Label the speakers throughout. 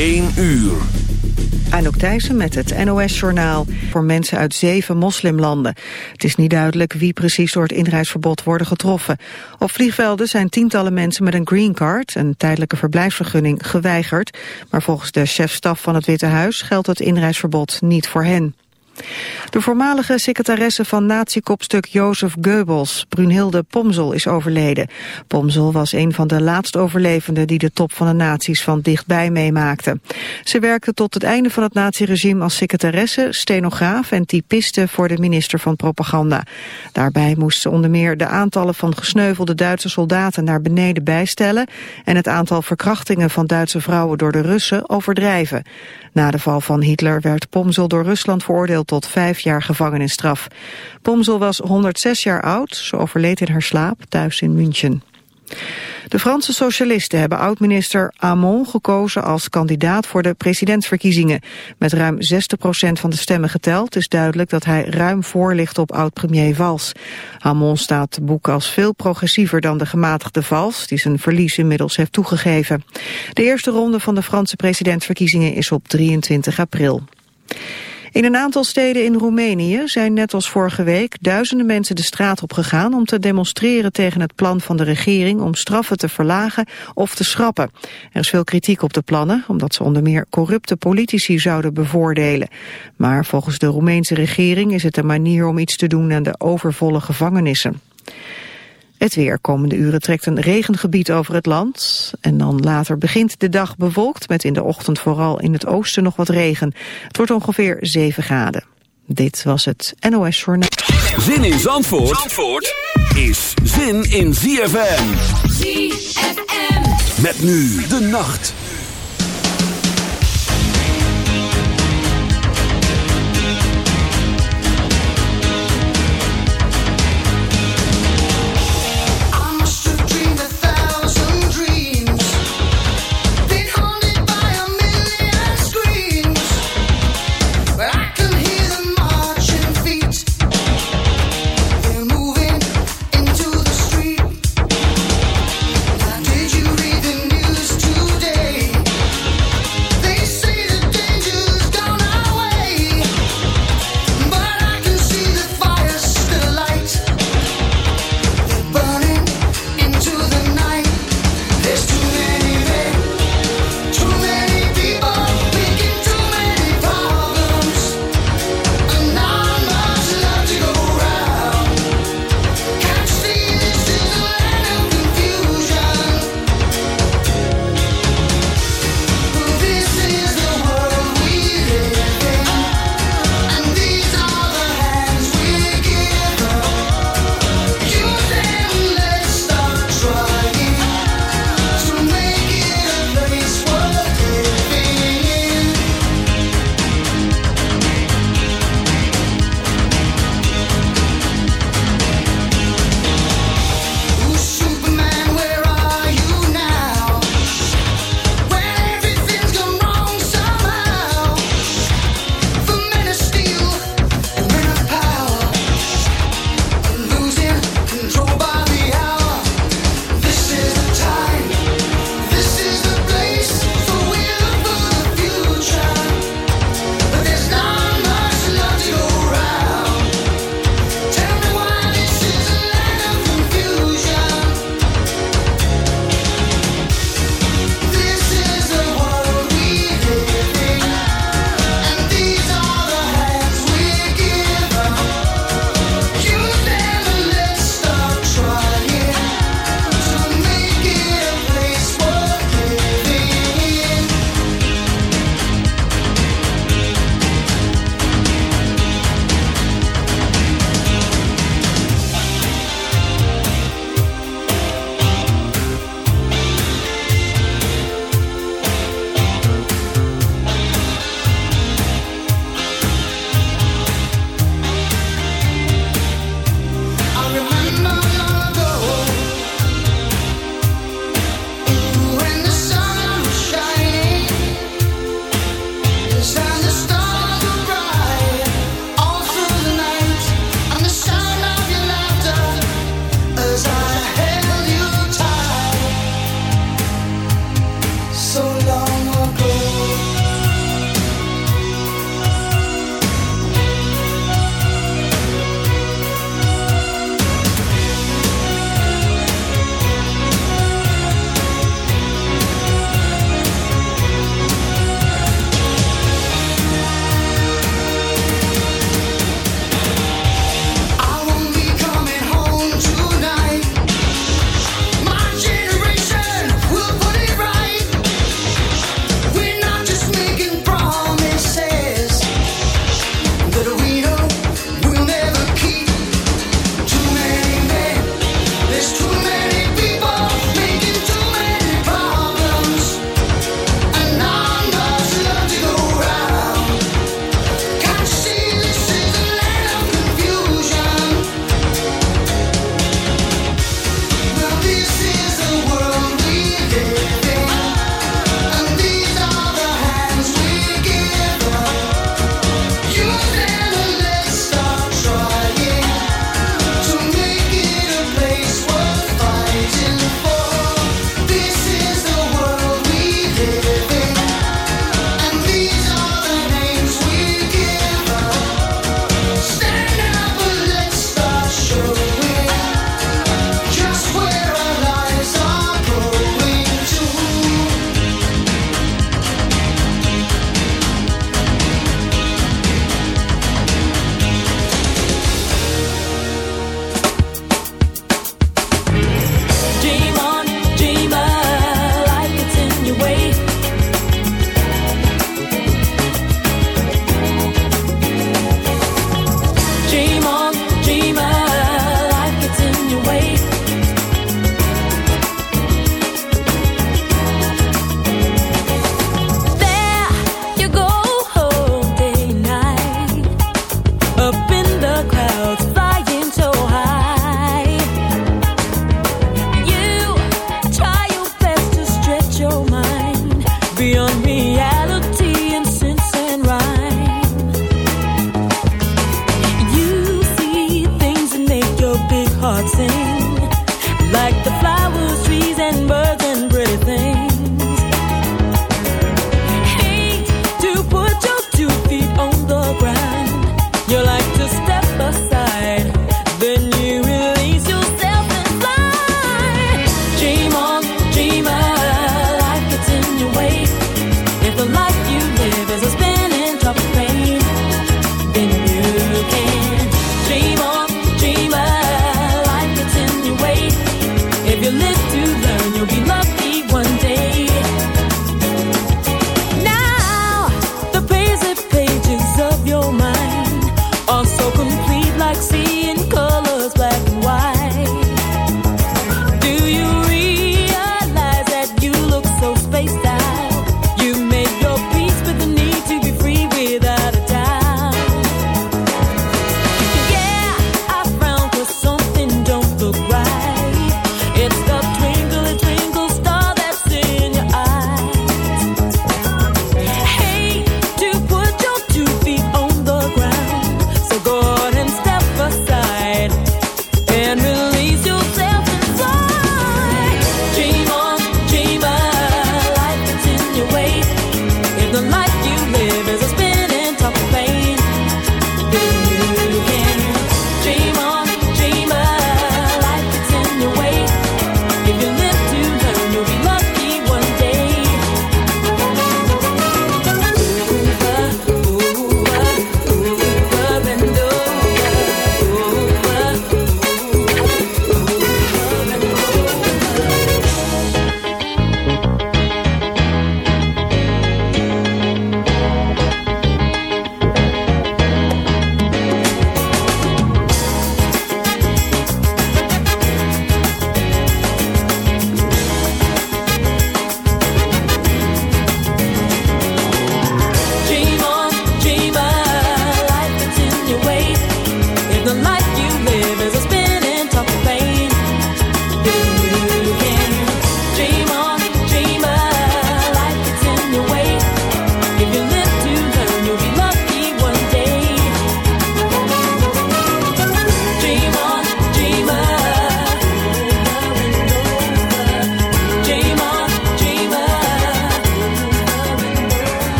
Speaker 1: 1 uur.
Speaker 2: Anouk Thijssen met het NOS-journaal voor mensen uit zeven moslimlanden. Het is niet duidelijk wie precies door het inreisverbod worden getroffen. Op vliegvelden zijn tientallen mensen met een green card, een tijdelijke verblijfsvergunning, geweigerd. Maar volgens de chefstaf van het Witte Huis geldt het inreisverbod niet voor hen. De voormalige secretaresse van nazi-kopstuk Jozef Goebbels, Brunhilde Pomzel, is overleden. Pomzel was een van de laatst overlevenden die de top van de nazi's van dichtbij meemaakte. Ze werkte tot het einde van het naziregime als secretaresse, stenograaf en typiste voor de minister van Propaganda. Daarbij moest ze onder meer de aantallen van gesneuvelde Duitse soldaten naar beneden bijstellen en het aantal verkrachtingen van Duitse vrouwen door de Russen overdrijven. Na de val van Hitler werd Pomzel door Rusland veroordeeld tot vijf jaar gevangenisstraf. Pomzel was 106 jaar oud, ze overleed in haar slaap thuis in München. De Franse socialisten hebben oud-minister Hamon gekozen als kandidaat voor de presidentsverkiezingen. Met ruim 60% van de stemmen geteld is duidelijk dat hij ruim voor ligt op oud-premier Valls. Hamon staat boek als veel progressiever dan de gematigde Valls, die zijn verlies inmiddels heeft toegegeven. De eerste ronde van de Franse presidentsverkiezingen is op 23 april. In een aantal steden in Roemenië zijn net als vorige week duizenden mensen de straat op gegaan om te demonstreren tegen het plan van de regering om straffen te verlagen of te schrappen. Er is veel kritiek op de plannen, omdat ze onder meer corrupte politici zouden bevoordelen. Maar volgens de Roemeense regering is het een manier om iets te doen aan de overvolle gevangenissen. Het weer komende uren trekt een regengebied over het land. En dan later begint de dag bewolkt met in de ochtend vooral in het oosten nog wat regen. Het wordt ongeveer 7 graden. Dit was het NOS Journaal.
Speaker 1: Zin in Zandvoort, Zandvoort is zin in ZFM.
Speaker 3: ZFM.
Speaker 1: Met nu de nacht.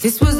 Speaker 4: This was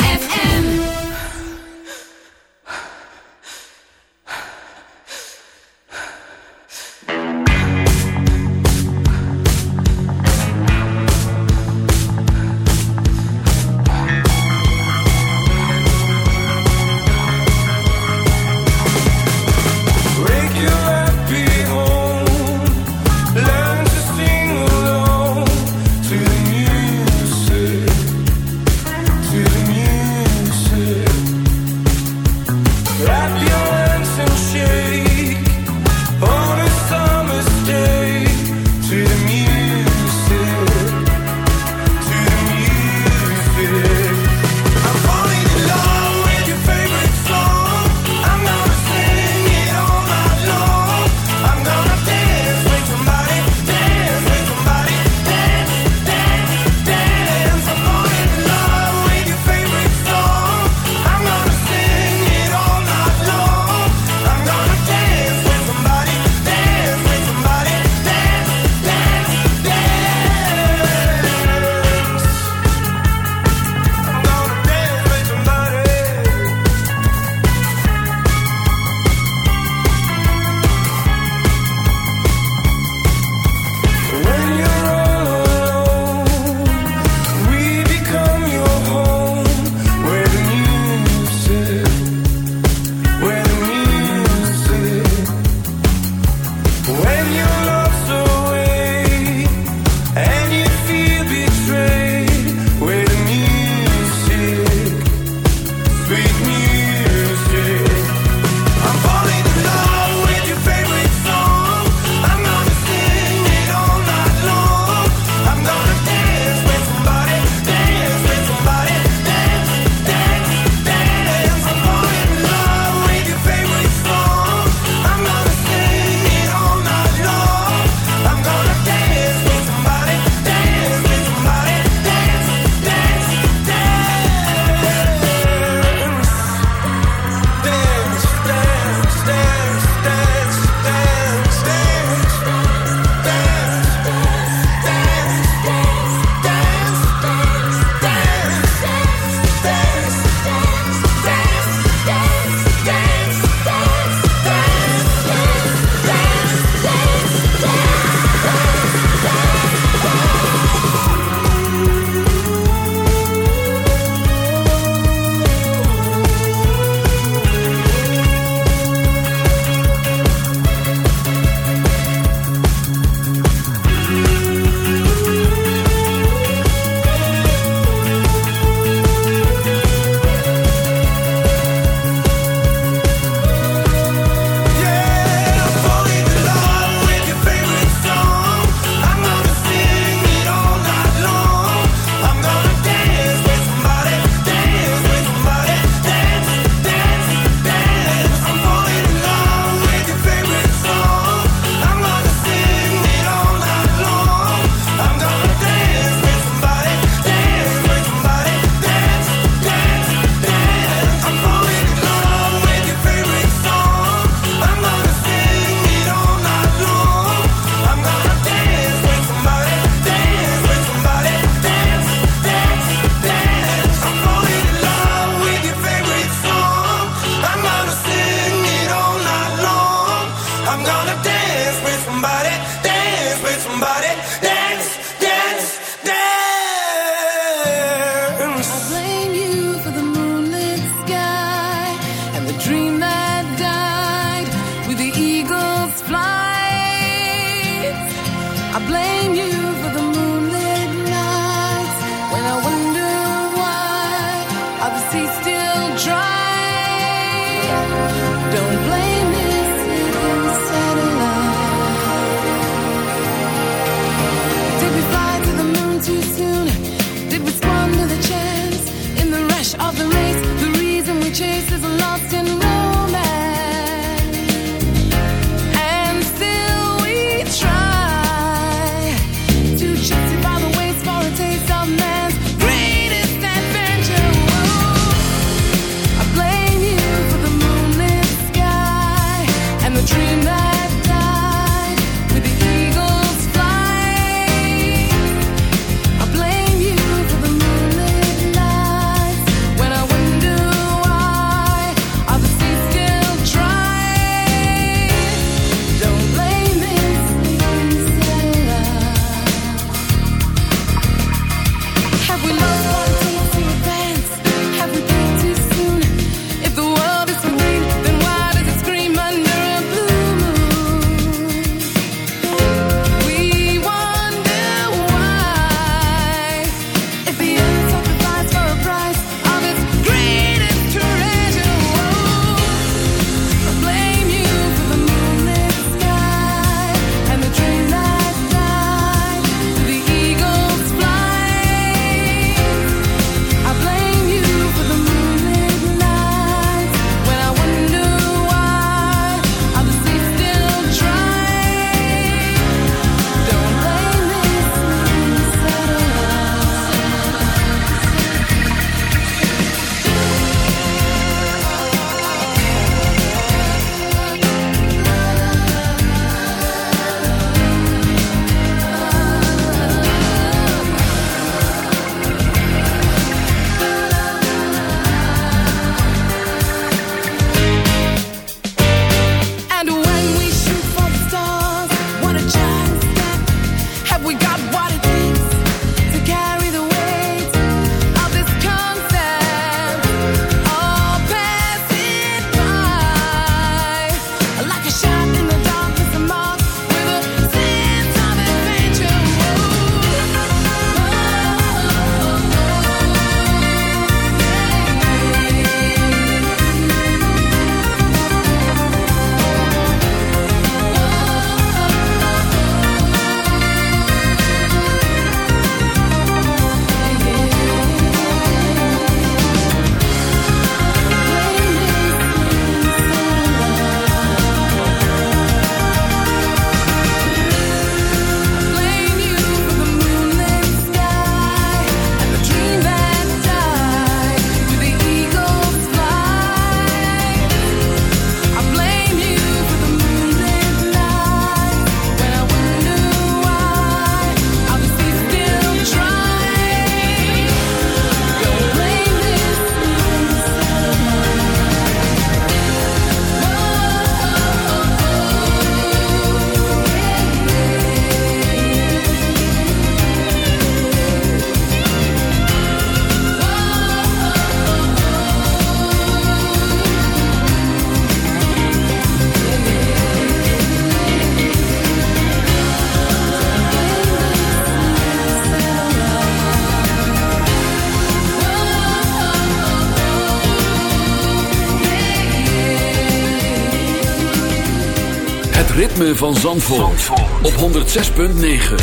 Speaker 5: Ritme van Zandvoort, op 106.9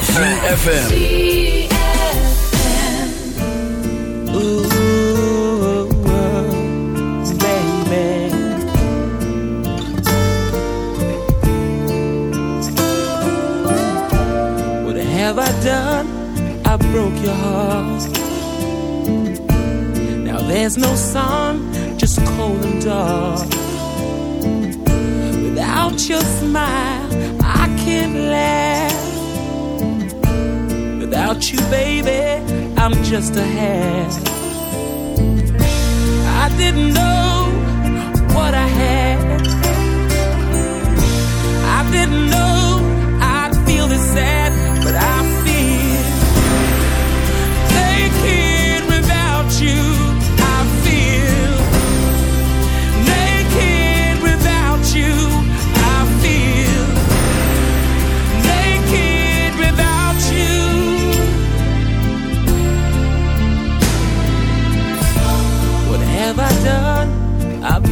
Speaker 5: CFFM.
Speaker 6: What have I done? I broke your heart. Now there's no sun, just cold and dark. Without your smile, I can't laugh. Without you, baby, I'm just a half. I didn't know what I had. I didn't know I'd feel this sad,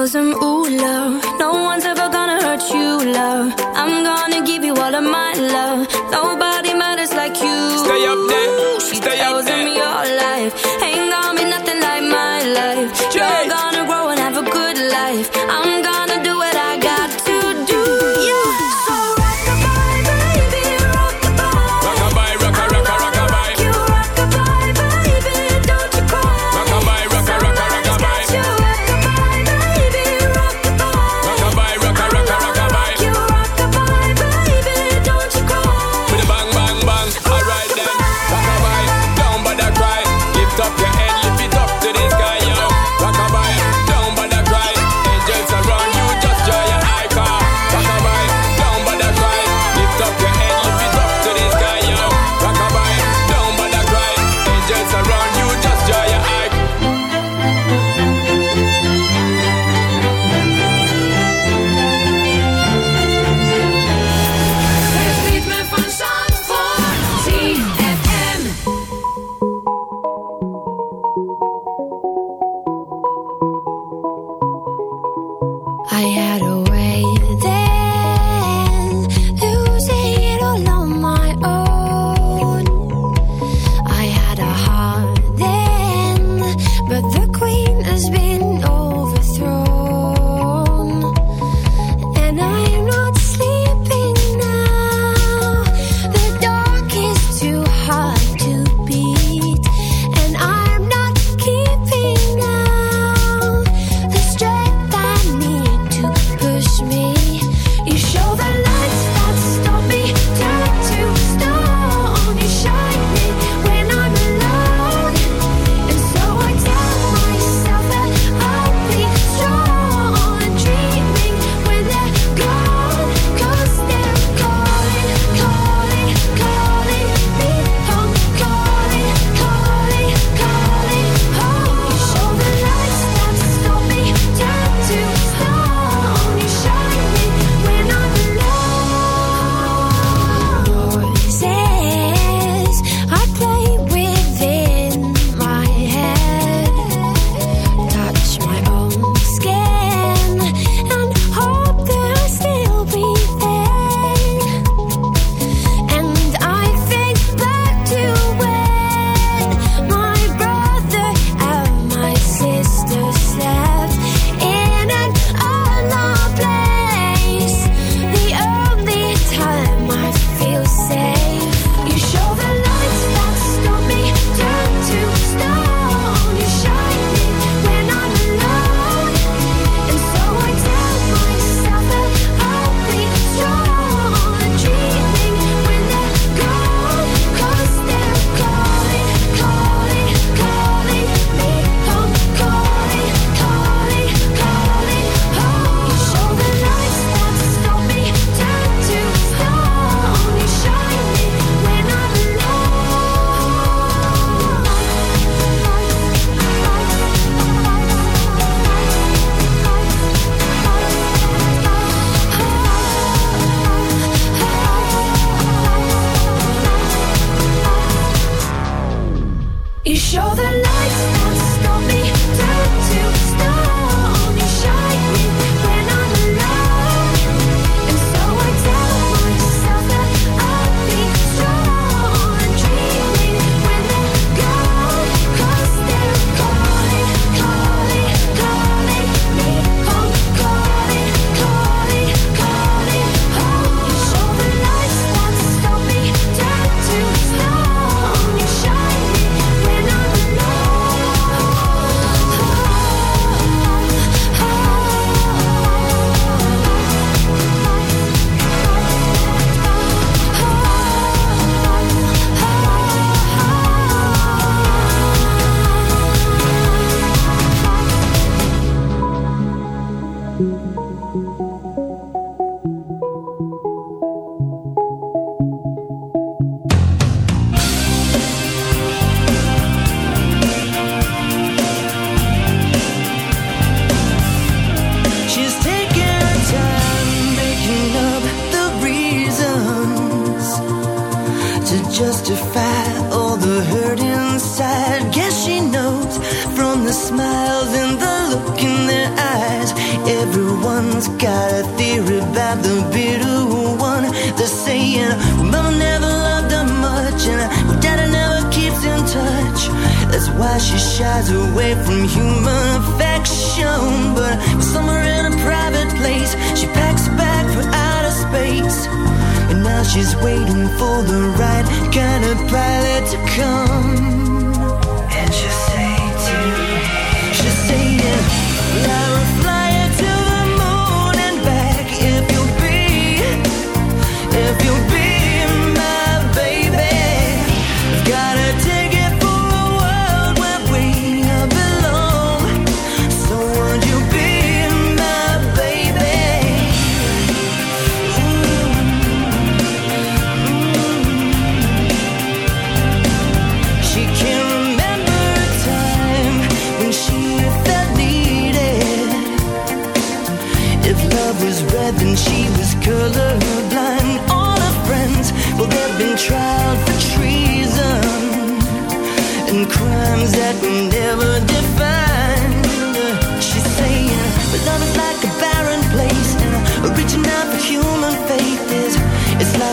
Speaker 7: thousand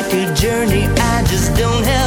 Speaker 7: A
Speaker 8: journey. I just don't have.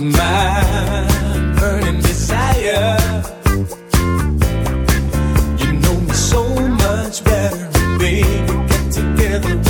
Speaker 9: my burning desire. You know me
Speaker 10: so much
Speaker 3: better, baby.
Speaker 5: Get together.